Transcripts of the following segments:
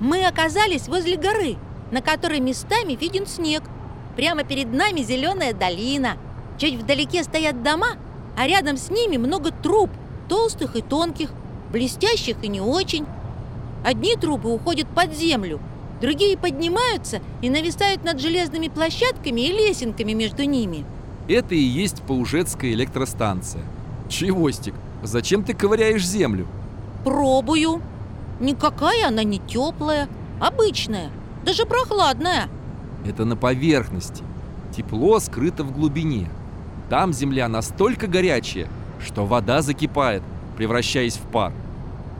Мы оказались возле горы, на которой местами виден снег. Прямо перед нами зеленая долина. Чуть вдалеке стоят дома, а рядом с ними много труб, толстых и тонких, блестящих и не очень. Одни трубы уходят под землю, другие поднимаются и нависают над железными площадками и лесенками между ними. Это и есть Паужетская электростанция. Чевостик, зачем ты ковыряешь землю? Пробую. Никакая она не теплая, обычная, даже прохладная. Это на поверхности. Тепло скрыто в глубине. Там земля настолько горячая, что вода закипает, превращаясь в пар.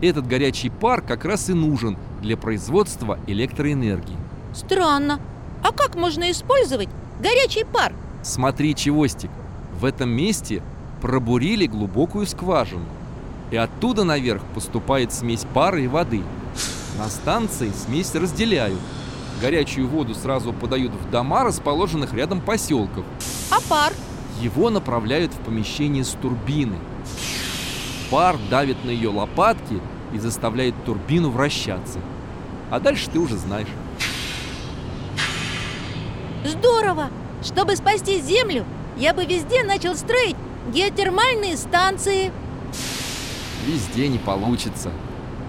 Этот горячий пар как раз и нужен для производства электроэнергии. Странно. А как можно использовать горячий пар? Смотри, Чевостик, в этом месте пробурили глубокую скважину. И оттуда наверх поступает смесь пара и воды. На станции смесь разделяют. Горячую воду сразу подают в дома, расположенных рядом поселков. А пар? Его направляют в помещение с турбины. Пар давит на ее лопатки и заставляет турбину вращаться. А дальше ты уже знаешь. Здорово! Чтобы спасти Землю, я бы везде начал строить геотермальные станции. Везде не получится.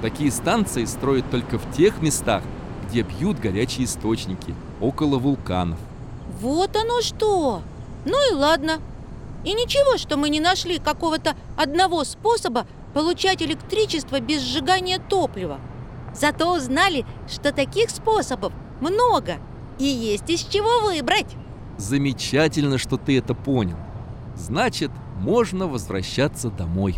Такие станции строят только в тех местах, где бьют горячие источники, около вулканов. Вот оно что! Ну и ладно. И ничего, что мы не нашли какого-то одного способа получать электричество без сжигания топлива. Зато узнали, что таких способов много и есть из чего выбрать. Замечательно, что ты это понял. Значит, можно возвращаться домой.